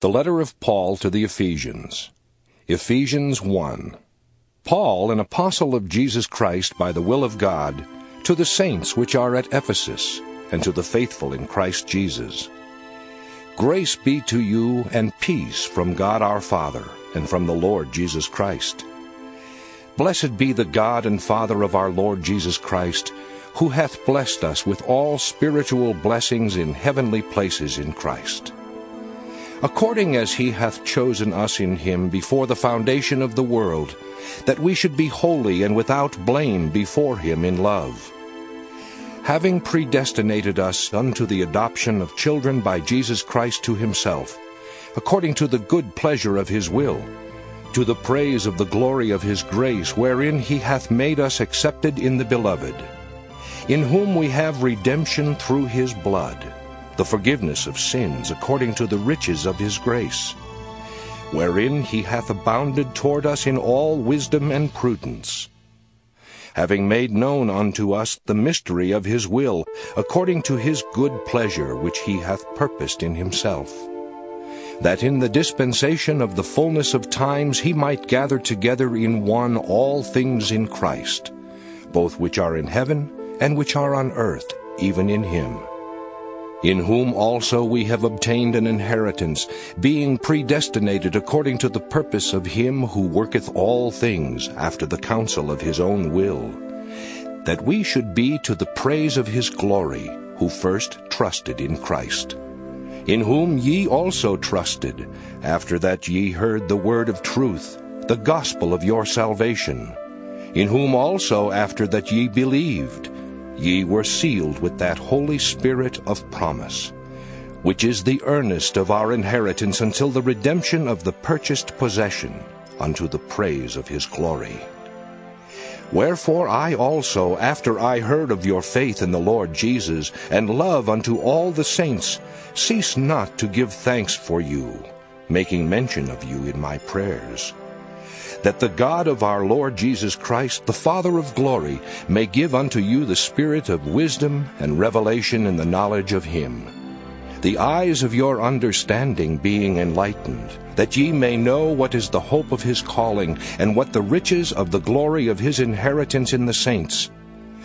The letter of Paul to the Ephesians. Ephesians 1. Paul, an apostle of Jesus Christ by the will of God, to the saints which are at Ephesus, and to the faithful in Christ Jesus. Grace be to you and peace from God our Father, and from the Lord Jesus Christ. Blessed be the God and Father of our Lord Jesus Christ, who hath blessed us with all spiritual blessings in heavenly places in Christ according as he hath chosen us in him before the foundation of the world, that we should be holy and without blame before him in love. Having predestinated us unto the adoption of children by Jesus Christ to himself, according to the good pleasure of his will, to the praise of the glory of his grace, wherein he hath made us accepted in the Beloved, in whom we have redemption through his blood the forgiveness of sins according to the riches of his grace, wherein he hath abounded toward us in all wisdom and prudence, having made known unto us the mystery of his will, according to his good pleasure which he hath purposed in himself, that in the dispensation of the fullness of times he might gather together in one all things in Christ, both which are in heaven and which are on earth, even in him in whom also we have obtained an inheritance, being predestinated according to the purpose of him who worketh all things after the counsel of his own will, that we should be to the praise of his glory, who first trusted in Christ, in whom ye also trusted, after that ye heard the word of truth, the gospel of your salvation, in whom also after that ye believed, ye were sealed with that Holy Spirit of promise, which is the earnest of our inheritance until the redemption of the purchased possession, unto the praise of his glory. Wherefore I also, after I heard of your faith in the Lord Jesus, and love unto all the saints, cease not to give thanks for you, making mention of you in my prayers that the God of our Lord Jesus Christ, the Father of glory, may give unto you the spirit of wisdom and revelation in the knowledge of him, the eyes of your understanding being enlightened, that ye may know what is the hope of his calling, and what the riches of the glory of his inheritance in the saints,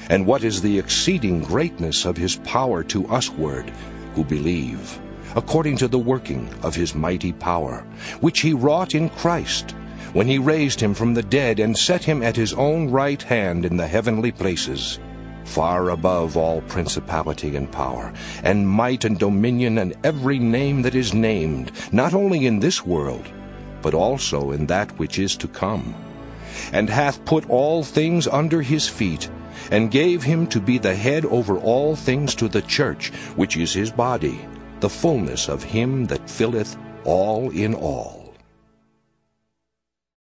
and what is the exceeding greatness of his power to usward who believe, according to the working of his mighty power, which he wrought in Christ, when he raised him from the dead and set him at his own right hand in the heavenly places, far above all principality and power, and might and dominion and every name that is named, not only in this world, but also in that which is to come, and hath put all things under his feet, and gave him to be the head over all things to the church, which is his body, the fullness of him that filleth all in all.